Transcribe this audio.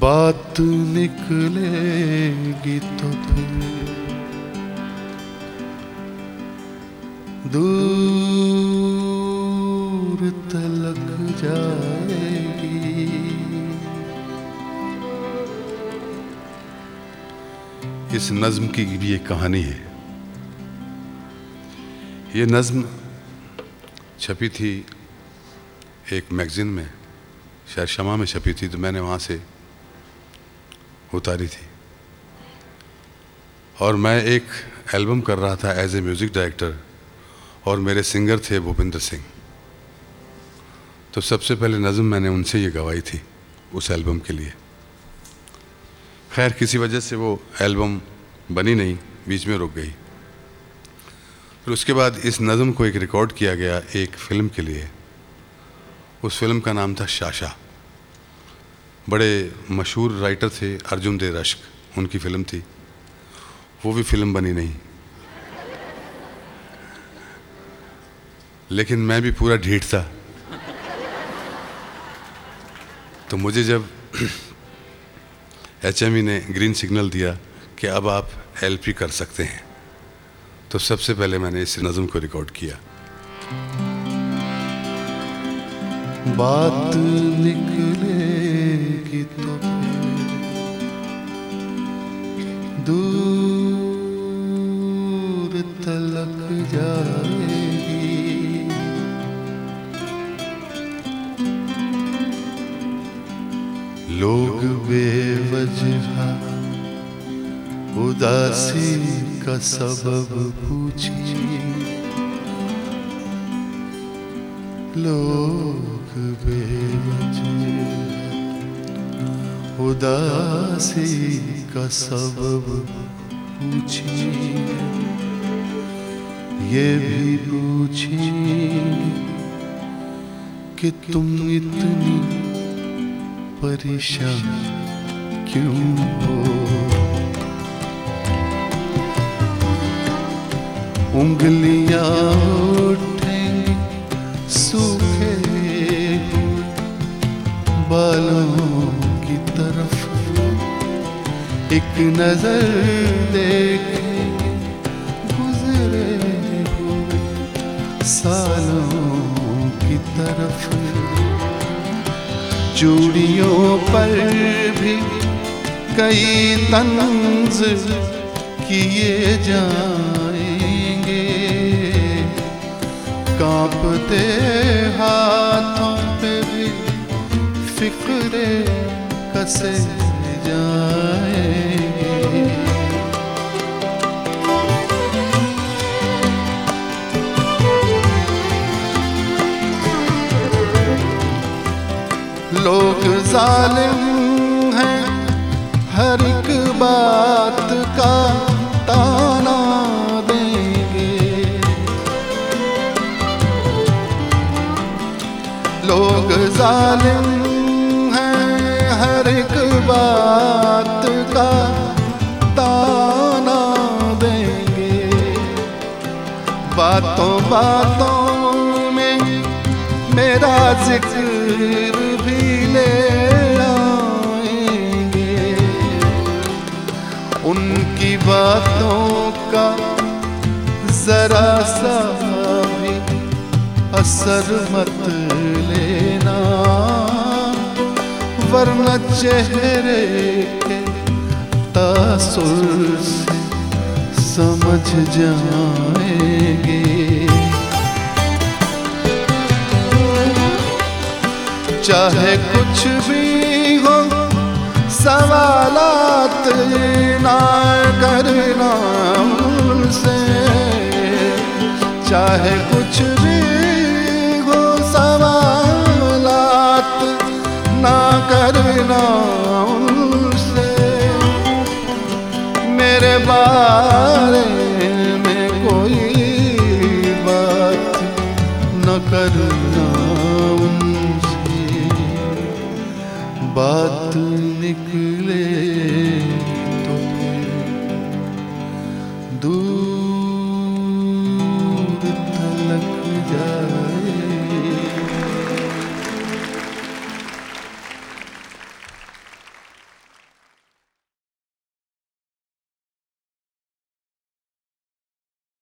बात निकलेगी तो फिर दूर तलक जाएगी। इस नज्म की भी एक कहानी है। ये नज्म छपी थी एक मैगज़ीन में, शायद शमा में छपी थी तो मैंने वहाँ से उतारी थी। और मैं एक एल्बम कर रहा था एज ए म्यूज़िक डायरेक्टर और मेरे सिंगर थे भूपिंदर सिंह। तो सबसे पहले नज़म मैंने उनसे ये गवाई थी उस एल्बम के लिए। खैर, किसी वजह से वो एल्बम बनी नहीं, बीच में रुक गई। फिर उसके बाद इस नज़म को एक रिकॉर्ड किया गया एक फ़िल्म के लिए। उस फ़िल्म का नाम था शाशा। बड़े मशहूर राइटर थे अर्जुन दे रश्क उनकी फ़िल्म थी। वो भी फ़िल्म बनी नहीं। लेकिन मैं भी पूरा ढीठ था। तो मुझे जब एच ने ग्रीन सिग्नल दिया कि अब आप एलपी कर सकते हैं तो सबसे पहले मैंने इस नज़म को रिकॉर्ड किया। बात निकलेगी तो दूर तलक जाएगी। लोग बेवजह उदासी का सबब पूछिए। लोग बेवजह उदासी का सबब पूछिए ये भी पूछिए कि तुम इतनी परेशान क्यों हो? उंगलियाँ उठेंगी, सूखे बालों तरफ़ एक नज़र देखेंगे गुजरे हुए सालों की तरफ़। चूड़ियों पर भी कई तंज किए जाएँगे। कांपते हाथों पे भी फिक्रे कसे जाएँगे? लोग जालिम हैं हर एक बात का ताना देंगे। लोग जालिम बातों बातों में मेरा ज़िक्र भी ले आएँगे। उनकी बातों का जरा सा भी असर मत लेना। वरना चेहरे के तासुर से समझ जाएँगे। चाहे कुछ भी हो, सवालात ना करना उनसे चाहे कुछ भी हो, सवालात ना करना बारे में कोई बात न करना